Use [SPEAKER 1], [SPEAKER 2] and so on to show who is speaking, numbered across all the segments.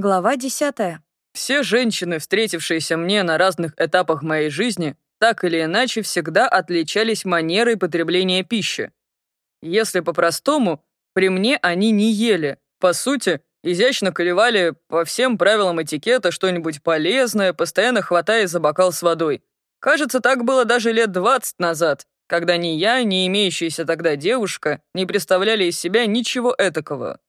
[SPEAKER 1] Глава десятая.
[SPEAKER 2] Все женщины, встретившиеся мне на разных этапах моей жизни, так или иначе всегда отличались манерой потребления пищи. Если по-простому, при мне они не ели. По сути, изящно колевали по всем правилам этикета что-нибудь полезное, постоянно хватая за бокал с водой. Кажется, так было даже лет 20 назад, когда ни я, ни имеющаяся тогда девушка не представляли из себя ничего этакого.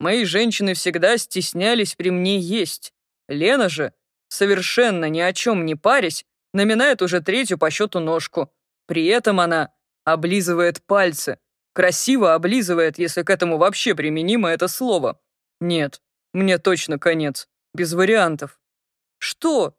[SPEAKER 2] Мои женщины всегда стеснялись при мне есть. Лена же, совершенно ни о чем не парясь, наминает уже третью по счету ножку. При этом она облизывает пальцы. Красиво облизывает, если к этому вообще применимо это слово. Нет, мне точно конец. Без вариантов. Что?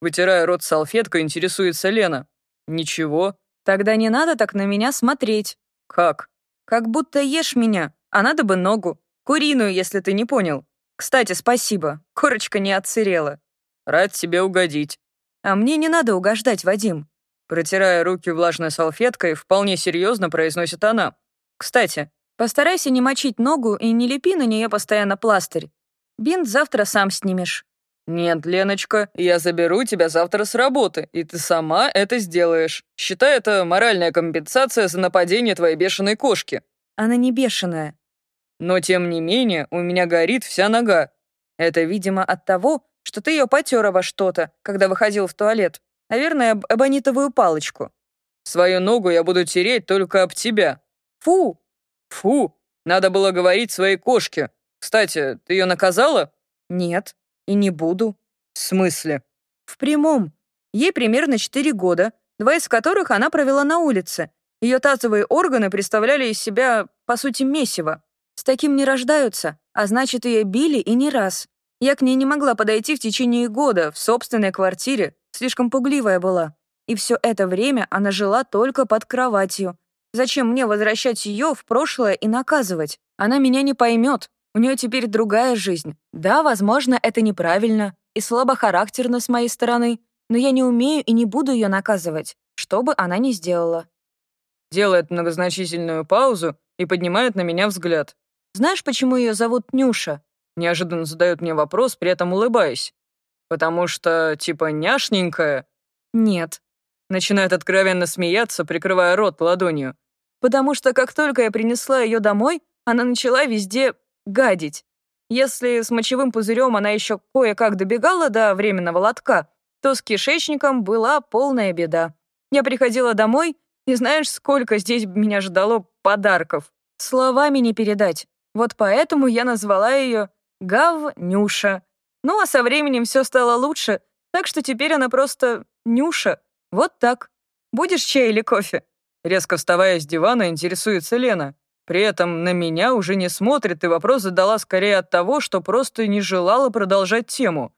[SPEAKER 2] Вытирая рот салфеткой, интересуется Лена. Ничего.
[SPEAKER 1] Тогда не надо так на меня смотреть.
[SPEAKER 2] Как?
[SPEAKER 1] Как будто ешь меня, а надо бы ногу. Куриную, если ты не понял. Кстати, спасибо. Корочка не отсырела.
[SPEAKER 2] Рад тебе угодить.
[SPEAKER 1] А мне не надо угождать, Вадим.
[SPEAKER 2] Протирая руки влажной салфеткой, вполне серьезно произносит она. Кстати,
[SPEAKER 1] постарайся не мочить ногу и не лепи на нее постоянно пластырь. Бинт завтра сам снимешь.
[SPEAKER 2] «Нет, Леночка, я заберу тебя завтра с работы, и ты сама это сделаешь. Считай это моральная компенсация за нападение твоей бешеной кошки».
[SPEAKER 1] «Она не бешеная.
[SPEAKER 2] Но тем не менее у меня горит вся нога.
[SPEAKER 1] Это, видимо, от того, что ты ее потер во что-то, когда выходил в туалет. Наверное, об эбонитовую палочку.
[SPEAKER 2] Свою ногу я буду тереть только об тебя.
[SPEAKER 1] Фу!
[SPEAKER 2] Фу! Надо было говорить своей кошке. Кстати, ты ее наказала?
[SPEAKER 1] Нет, и не буду.
[SPEAKER 2] В смысле?
[SPEAKER 1] В прямом. Ей примерно 4 года, два из которых она провела на улице. Ее тазовые органы представляли из себя, по сути, месиво. Таким не рождаются, а значит, ее били и не раз. Я к ней не могла подойти в течение года, в собственной квартире, слишком пугливая была. И все это время она жила только под кроватью. Зачем мне возвращать ее в прошлое и наказывать? Она меня не поймет. У нее теперь другая жизнь. Да, возможно, это неправильно и слабохарактерно с моей стороны, но я не умею и не буду ее наказывать, что бы она ни сделала.
[SPEAKER 2] Делает многозначительную паузу и поднимает на меня взгляд.
[SPEAKER 1] Знаешь, почему ее зовут Нюша?»
[SPEAKER 2] Неожиданно задает мне вопрос, при этом улыбаясь. «Потому что, типа, няшненькая?»
[SPEAKER 1] «Нет».
[SPEAKER 2] Начинает откровенно смеяться, прикрывая рот ладонью.
[SPEAKER 1] «Потому что как только я принесла ее домой, она начала везде гадить. Если с мочевым пузырем она еще кое-как добегала до временного лотка, то с кишечником была полная беда. Я приходила домой, и знаешь, сколько здесь меня ждало подарков? Словами не передать. Вот поэтому я назвала ее Гав-Нюша. Ну а со временем все стало лучше, так что теперь она просто Нюша. Вот так. Будешь чай или кофе?»
[SPEAKER 2] Резко вставая с дивана, интересуется Лена. При этом на меня уже не смотрит, и вопрос задала скорее от того, что просто не желала продолжать тему.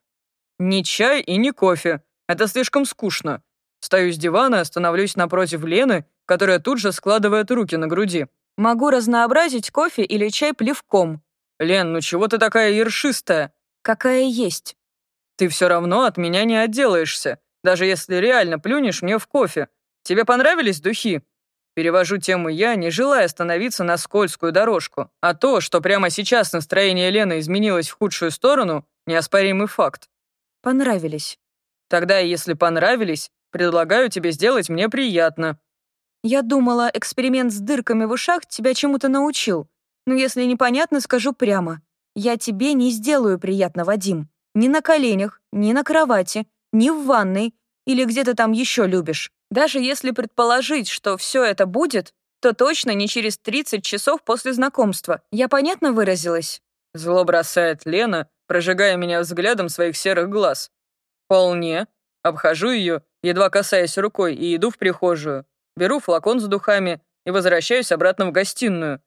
[SPEAKER 2] «Ни чай и ни кофе. Это слишком скучно». Встаю с дивана, становлюсь напротив Лены, которая тут же складывает руки на груди.
[SPEAKER 1] Могу разнообразить кофе или чай плевком.
[SPEAKER 2] Лен, ну чего ты такая ершистая?
[SPEAKER 1] Какая есть.
[SPEAKER 2] Ты все равно от меня не отделаешься, даже если реально плюнешь мне в кофе. Тебе понравились духи? Перевожу тему я, не желая становиться на скользкую дорожку. А то, что прямо сейчас настроение Лены изменилось в худшую сторону, неоспоримый факт.
[SPEAKER 1] Понравились.
[SPEAKER 2] Тогда, если понравились, предлагаю тебе сделать мне приятно.
[SPEAKER 1] Я думала, эксперимент с дырками в ушах тебя чему-то научил. Но если непонятно, скажу прямо. Я тебе не сделаю приятно, Вадим. Ни на коленях, ни на кровати, ни в ванной или где ты там еще любишь. Даже если предположить, что все это будет, то точно не через 30 часов после знакомства. Я понятно выразилась?»
[SPEAKER 2] Зло бросает Лена, прожигая меня взглядом своих серых глаз. «Вполне. Обхожу ее, едва касаясь рукой, и иду в прихожую беру флакон с духами и возвращаюсь обратно в гостиную.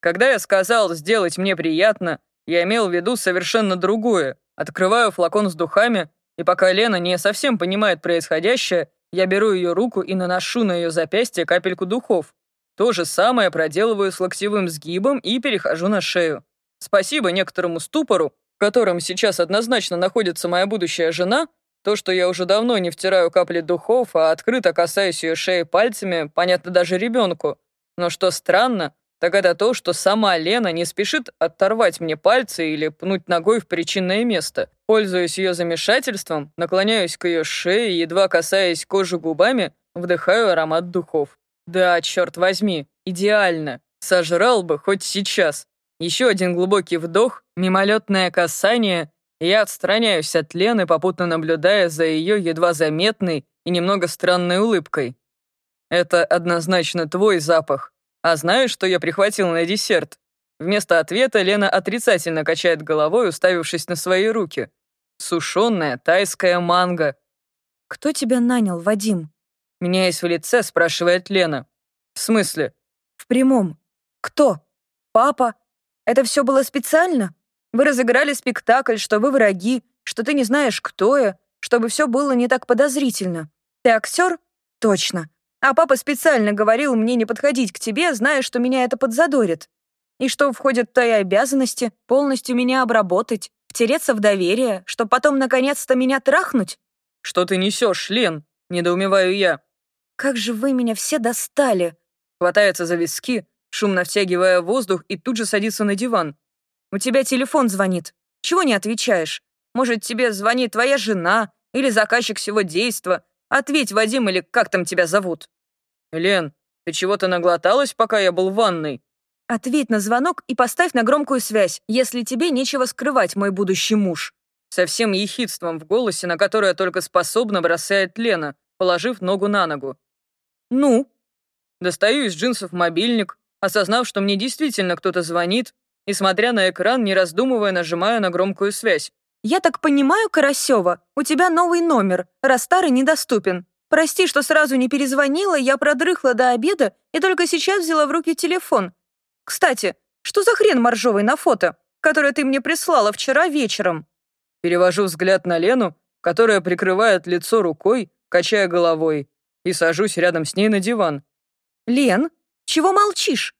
[SPEAKER 2] Когда я сказал «сделать мне приятно», я имел в виду совершенно другое. Открываю флакон с духами, и пока Лена не совсем понимает происходящее, я беру ее руку и наношу на ее запястье капельку духов. То же самое проделываю с локтевым сгибом и перехожу на шею. Спасибо некоторому ступору, в котором сейчас однозначно находится моя будущая жена, то, что я уже давно не втираю капли духов, а открыто касаюсь ее шеи пальцами, понятно даже ребенку. Но что странно, так это то, что сама Лена не спешит оторвать мне пальцы или пнуть ногой в причинное место. Пользуясь ее замешательством, наклоняюсь к ее шее, едва касаясь кожи губами, вдыхаю аромат духов. Да, черт возьми, идеально. Сожрал бы хоть сейчас. Еще один глубокий вдох, мимолетное касание, я отстраняюсь от Лены, попутно наблюдая за ее едва заметной и немного странной улыбкой. Это однозначно твой запах. А знаешь, что я прихватил на десерт? Вместо ответа Лена отрицательно качает головой, уставившись на свои руки. Сушеная тайская манго.
[SPEAKER 1] «Кто тебя нанял, Вадим?»
[SPEAKER 2] Меняясь в лице, спрашивает Лена. «В смысле?»
[SPEAKER 1] «В прямом. Кто? Папа? Это все было специально? Вы разыграли спектакль, что вы враги, что ты не знаешь, кто я, чтобы все было не так подозрительно. Ты актер? Точно. А папа специально говорил мне не подходить к тебе, зная, что меня это подзадорит. И что входит твои обязанности полностью меня обработать, втереться в доверие, чтобы потом наконец-то меня трахнуть?
[SPEAKER 2] Что ты несешь, Лен? Недоумеваю я.
[SPEAKER 1] Как же вы меня все достали!
[SPEAKER 2] Хватается за виски, шумно втягивая воздух и тут же садится на диван.
[SPEAKER 1] У тебя телефон звонит. Чего не отвечаешь? Может, тебе звонит твоя жена или заказчик всего действа, Ответь, Вадим, или как там тебя зовут?»
[SPEAKER 2] «Лен, ты чего-то наглоталась, пока я был в ванной?»
[SPEAKER 1] «Ответь на звонок и поставь на громкую связь, если тебе нечего скрывать, мой будущий муж».
[SPEAKER 2] Со всем ехидством в голосе, на которое только способна, бросает Лена, положив ногу на ногу.
[SPEAKER 1] «Ну?»
[SPEAKER 2] Достаю из джинсов мобильник, осознав, что мне действительно кто-то звонит, и, смотря на экран, не раздумывая, нажимаю на громкую связь.
[SPEAKER 1] «Я так понимаю, Карасева, у тебя новый номер, раз старый недоступен. Прости, что сразу не перезвонила, я продрыхла до обеда и только сейчас взяла в руки телефон. Кстати, что за хрен моржовый на фото, которое ты мне прислала вчера вечером?»
[SPEAKER 2] Перевожу взгляд на Лену, которая прикрывает лицо рукой, качая головой, и сажусь рядом с ней на диван.
[SPEAKER 1] «Лен, чего молчишь?»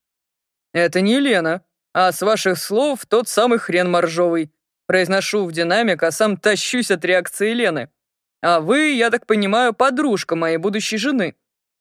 [SPEAKER 2] «Это не Лена, а с ваших слов тот самый хрен моржовый. Произношу в динамик, а сам тащусь от реакции Лены. А вы, я так понимаю, подружка моей будущей жены.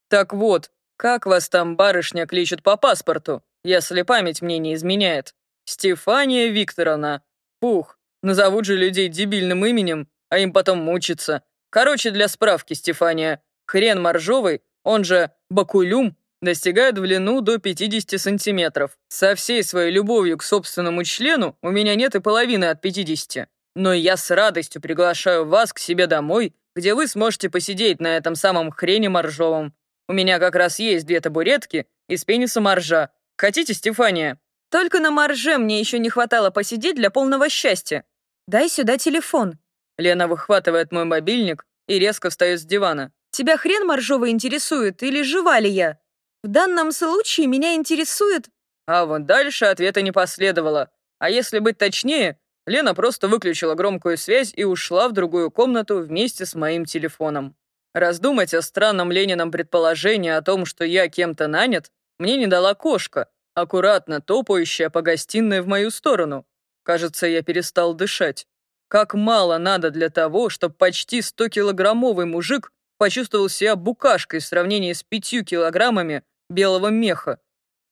[SPEAKER 2] Так вот, как вас там барышня кличет по паспорту, если память мне не изменяет? Стефания Викторовна. Пух, назовут же людей дебильным именем, а им потом мучиться. Короче, для справки, Стефания, хрен моржовый, он же бакулюм, достигает в длину до 50 сантиметров. Со всей своей любовью к собственному члену у меня нет и половины от 50. Но я с радостью приглашаю вас к себе домой, где вы сможете посидеть на этом самом хрене моржовом. У меня как раз есть две табуретки из пениса моржа. Хотите, Стефания?
[SPEAKER 1] Только на морже мне еще не хватало посидеть для полного счастья. Дай сюда телефон.
[SPEAKER 2] Лена выхватывает мой мобильник и резко встает с дивана.
[SPEAKER 1] Тебя хрен моржовый интересует или жива ли я? В данном случае меня интересует...»
[SPEAKER 2] А вот дальше ответа не последовало. А если быть точнее, Лена просто выключила громкую связь и ушла в другую комнату вместе с моим телефоном. Раздумать о странном Ленином предположении о том, что я кем-то нанят, мне не дала кошка, аккуратно топающая по гостиной в мою сторону. Кажется, я перестал дышать. Как мало надо для того, чтобы почти 100-килограммовый мужик почувствовал себя букашкой в сравнении с пятью килограммами белого меха.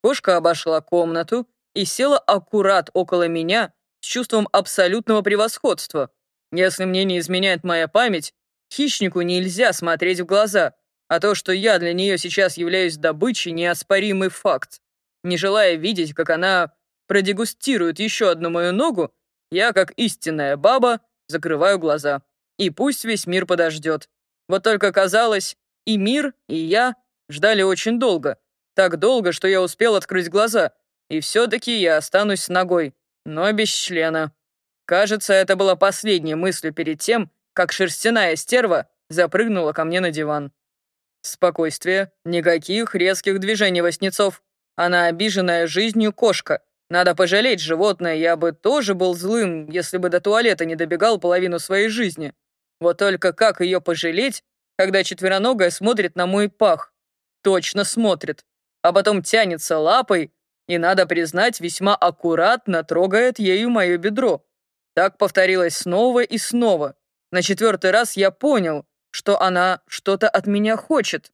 [SPEAKER 2] Кошка обошла комнату и села аккурат около меня с чувством абсолютного превосходства. Если мне не изменяет моя память, хищнику нельзя смотреть в глаза, а то, что я для нее сейчас являюсь добычей, неоспоримый факт. Не желая видеть, как она продегустирует еще одну мою ногу, я, как истинная баба, закрываю глаза. И пусть весь мир подождет. Вот только казалось, и мир, и я ждали очень долго. Так долго, что я успел открыть глаза. И все-таки я останусь с ногой, но без члена. Кажется, это была последней мыслью перед тем, как шерстяная стерва запрыгнула ко мне на диван. Спокойствие, никаких резких движений Васнецов. Она обиженная жизнью кошка. Надо пожалеть животное, я бы тоже был злым, если бы до туалета не добегал половину своей жизни. Вот только как ее пожалеть, когда четвероногая смотрит на мой пах? Точно смотрит. А потом тянется лапой и, надо признать, весьма аккуратно трогает ею мое бедро. Так повторилось снова и снова. На четвертый раз я понял, что она что-то от меня хочет.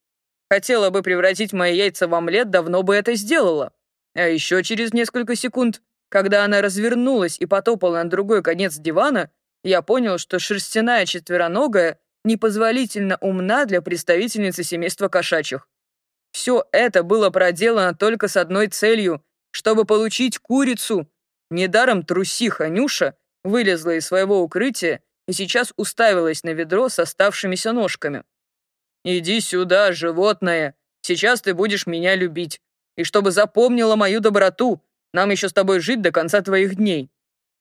[SPEAKER 2] Хотела бы превратить мои яйца в омлет, давно бы это сделала. А еще через несколько секунд, когда она развернулась и потопала на другой конец дивана, я понял, что шерстяная четвероногая непозволительно умна для представительницы семейства кошачьих. Все это было проделано только с одной целью, чтобы получить курицу. Недаром трусиха Нюша вылезла из своего укрытия и сейчас уставилась на ведро с оставшимися ножками. «Иди сюда, животное, сейчас ты будешь меня любить. И чтобы запомнила мою доброту, нам еще с тобой жить до конца твоих дней».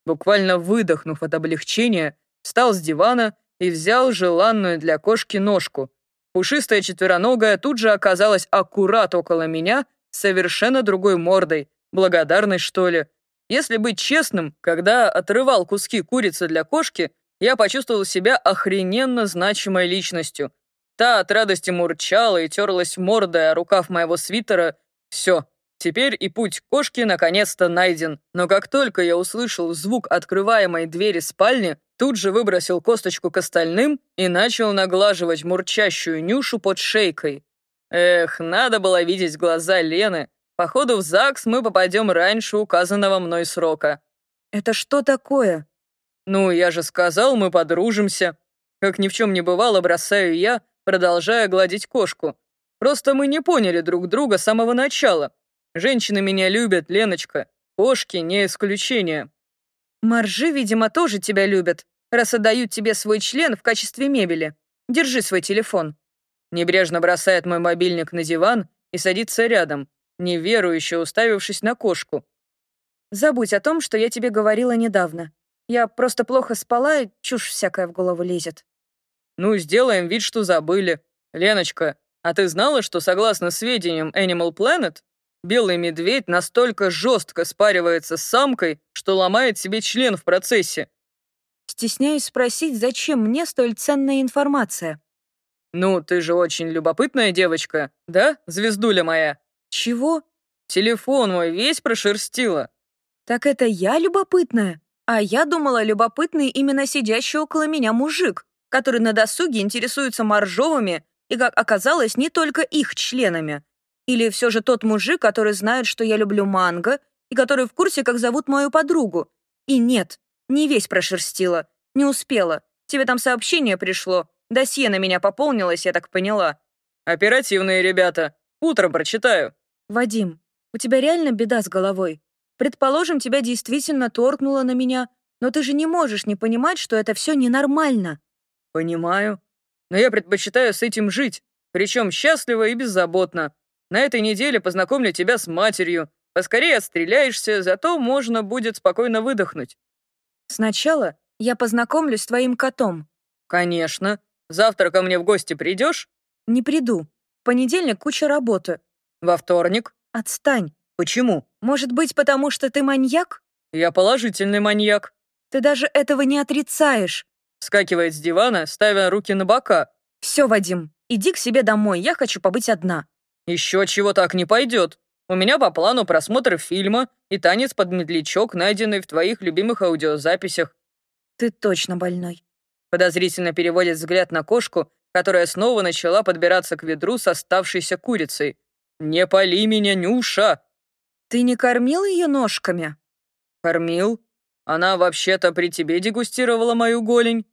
[SPEAKER 2] Буквально выдохнув от облегчения, встал с дивана и взял желанную для кошки ножку. Пушистая четвероногая тут же оказалась аккурат около меня, совершенно другой мордой, благодарной что ли. Если быть честным, когда отрывал куски курицы для кошки, я почувствовал себя охрененно значимой личностью. Та от радости мурчала и терлась мордой о рукав моего свитера. Все, теперь и путь кошки наконец-то найден. Но как только я услышал звук открываемой двери спальни, тут же выбросил косточку к остальным и начал наглаживать мурчащую Нюшу под шейкой. Эх, надо было видеть глаза Лены. Походу, в ЗАГС мы попадем раньше указанного мной срока.
[SPEAKER 1] «Это что такое?»
[SPEAKER 2] «Ну, я же сказал, мы подружимся». Как ни в чем не бывало, бросаю я, продолжая гладить кошку. Просто мы не поняли друг друга с самого начала. Женщины меня любят, Леночка. Кошки не исключение.
[SPEAKER 1] Маржи, видимо, тоже тебя любят, раз отдают тебе свой член в качестве мебели. Держи свой телефон.
[SPEAKER 2] Небрежно бросает мой мобильник на диван и садится рядом, неверующе уставившись на кошку.
[SPEAKER 1] Забудь о том, что я тебе говорила недавно. Я просто плохо спала, и чушь всякая в голову лезет.
[SPEAKER 2] Ну, сделаем вид, что забыли. Леночка, а ты знала, что согласно сведениям Animal Planet, белый медведь настолько жестко спаривается с самкой, что ломает себе член в процессе?
[SPEAKER 1] Стесняюсь спросить, зачем мне столь ценная информация?
[SPEAKER 2] Ну, ты же очень любопытная девочка, да, звездуля моя?
[SPEAKER 1] Чего?
[SPEAKER 2] Телефон мой весь прошерстила.
[SPEAKER 1] Так это я любопытная? А я думала, любопытный именно сидящий около меня мужик, который на досуге интересуется моржовыми и, как оказалось, не только их членами. Или все же тот мужик, который знает, что я люблю манго, и который в курсе, как зовут мою подругу. И нет, не весь прошерстила, не успела. Тебе там сообщение пришло, досье на меня пополнилось, я так поняла.
[SPEAKER 2] Оперативные ребята, утром прочитаю.
[SPEAKER 1] Вадим, у тебя реально беда с головой. Предположим, тебя действительно торкнуло на меня, но ты же не можешь не понимать, что это все ненормально.
[SPEAKER 2] Понимаю. Но я предпочитаю с этим жить, причем счастливо и беззаботно. На этой неделе познакомлю тебя с матерью. Поскорее отстреляешься, зато можно будет спокойно выдохнуть.
[SPEAKER 1] Сначала я познакомлюсь с твоим котом.
[SPEAKER 2] Конечно. Завтра ко мне в гости придешь?
[SPEAKER 1] Не приду. В понедельник куча работы.
[SPEAKER 2] Во вторник?
[SPEAKER 1] Отстань.
[SPEAKER 2] Почему?
[SPEAKER 1] Может быть, потому что ты маньяк?
[SPEAKER 2] Я положительный маньяк.
[SPEAKER 1] Ты даже этого не отрицаешь.
[SPEAKER 2] Скакивает с дивана, ставя руки на бока.
[SPEAKER 1] Все, Вадим, иди к себе домой, я хочу побыть одна.
[SPEAKER 2] Еще чего так не пойдет. У меня по плану просмотр фильма и танец под медлячок, найденный в твоих любимых аудиозаписях.
[SPEAKER 1] Ты точно больной.
[SPEAKER 2] Подозрительно переводит взгляд на кошку, которая снова начала подбираться к ведру с оставшейся курицей. «Не пали меня, Нюша!»
[SPEAKER 1] «Ты не кормил ее ножками?»
[SPEAKER 2] «Кормил. Она вообще-то при тебе дегустировала мою голень».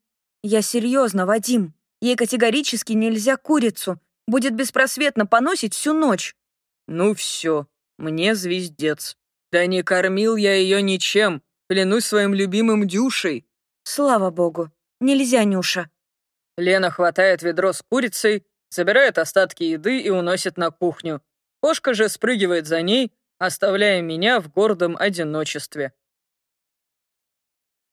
[SPEAKER 1] «Я серьезно, Вадим. Ей категорически нельзя курицу. Будет беспросветно поносить всю ночь».
[SPEAKER 2] «Ну все, мне звездец. Да не кормил я ее ничем. Клянусь своим любимым Дюшей».
[SPEAKER 1] «Слава богу. Нельзя, Нюша».
[SPEAKER 2] Лена хватает ведро с курицей, забирает остатки еды и уносит на кухню. Кошка же спрыгивает за ней, оставляя меня в гордом одиночестве.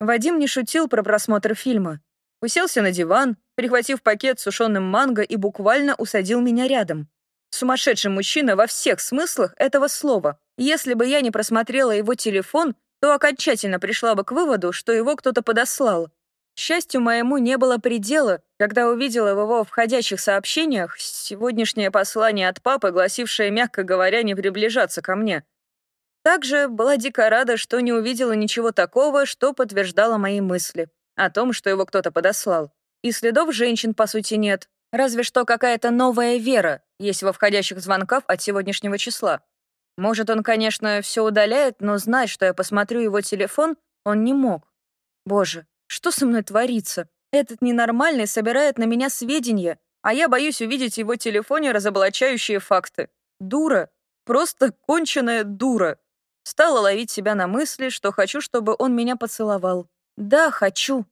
[SPEAKER 1] Вадим не шутил про просмотр фильма. Уселся на диван, прихватив пакет с сушеным манго и буквально усадил меня рядом. Сумасшедший мужчина во всех смыслах этого слова. Если бы я не просмотрела его телефон, то окончательно пришла бы к выводу, что его кто-то подослал. Счастью моему не было предела, когда увидела в его входящих сообщениях сегодняшнее послание от папы, гласившее, мягко говоря, не приближаться ко мне. Также была дико рада, что не увидела ничего такого, что подтверждало мои мысли о том, что его кто-то подослал. И следов женщин, по сути, нет. Разве что какая-то новая вера есть во входящих звонках от сегодняшнего числа. Может, он, конечно, все удаляет, но знать, что я посмотрю его телефон, он не мог. Боже, что со мной творится? Этот ненормальный собирает на меня сведения, а я боюсь увидеть в его телефоне разоблачающие факты. Дура. Просто конченая дура. Стала ловить себя на мысли, что хочу, чтобы он меня поцеловал. Да, хочу.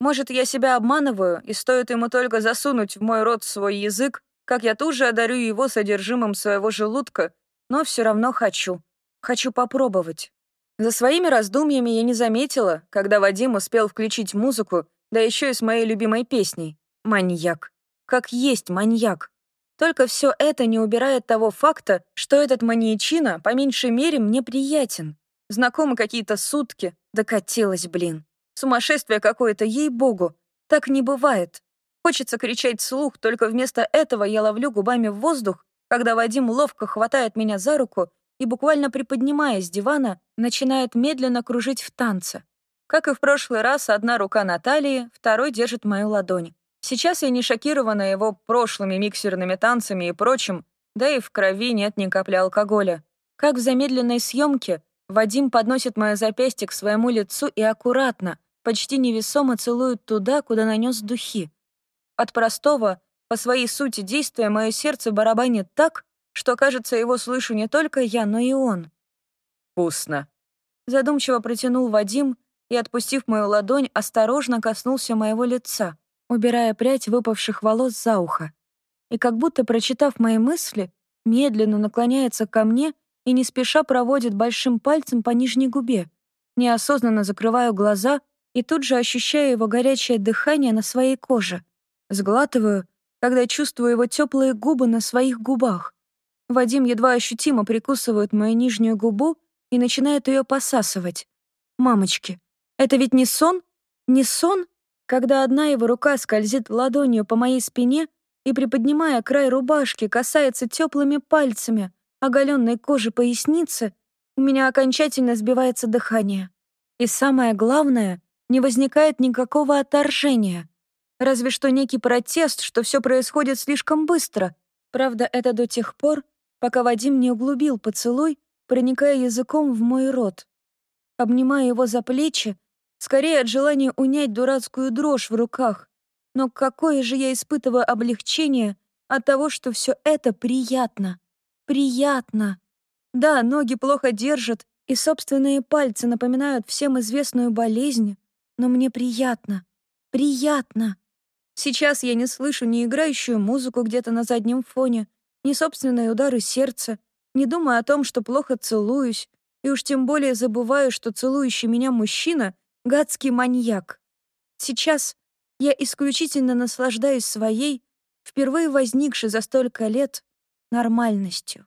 [SPEAKER 1] Может, я себя обманываю, и стоит ему только засунуть в мой рот свой язык, как я тут же одарю его содержимым своего желудка, но все равно хочу. Хочу попробовать. За своими раздумьями я не заметила, когда Вадим успел включить музыку, да еще и с моей любимой песней. Маньяк. Как есть маньяк. Только все это не убирает того факта, что этот маньячина, по меньшей мере, мне приятен. Знакомы какие-то сутки. Докатилась, блин. Сумасшествие какое-то, ей-богу. Так не бывает. Хочется кричать вслух, только вместо этого я ловлю губами в воздух, когда Вадим ловко хватает меня за руку и, буквально приподнимая с дивана, начинает медленно кружить в танце. Как и в прошлый раз, одна рука на талии, второй держит мою ладонь. Сейчас я не шокирована его прошлыми миксерными танцами и прочим, да и в крови нет ни капли алкоголя. Как в замедленной съемке, Вадим подносит мое запястье к своему лицу и аккуратно, почти невесомо целует туда, куда нанес духи. От простого, по своей сути действия, мое сердце барабанит так, что, кажется, его слышу не только я, но и он.
[SPEAKER 2] «Вкусно», —
[SPEAKER 1] задумчиво протянул Вадим и, отпустив мою ладонь, осторожно коснулся моего лица, убирая прядь выпавших волос за ухо. И как будто, прочитав мои мысли, медленно наклоняется ко мне и не спеша проводит большим пальцем по нижней губе. Неосознанно закрываю глаза и тут же ощущаю его горячее дыхание на своей коже. Сглатываю, когда чувствую его теплые губы на своих губах. Вадим едва ощутимо прикусывает мою нижнюю губу и начинает ее посасывать. Мамочки, это ведь не сон? Не сон? Когда одна его рука скользит ладонью по моей спине и, приподнимая край рубашки, касается теплыми пальцами оголенной кожи поясницы, у меня окончательно сбивается дыхание. И самое главное, не возникает никакого отторжения. Разве что некий протест, что все происходит слишком быстро. Правда, это до тех пор, пока Вадим не углубил поцелуй, проникая языком в мой рот. Обнимая его за плечи, скорее от желания унять дурацкую дрожь в руках. Но какое же я испытываю облегчение от того, что все это приятно. Приятно. Да, ноги плохо держат, и собственные пальцы напоминают всем известную болезнь, но мне приятно. Приятно. Сейчас я не слышу ни играющую музыку где-то на заднем фоне, ни собственные удары сердца, не думаю о том, что плохо целуюсь, и уж тем более забываю, что целующий меня мужчина — гадский маньяк. Сейчас я исключительно наслаждаюсь своей, впервые возникшей за столько лет, нормальностью.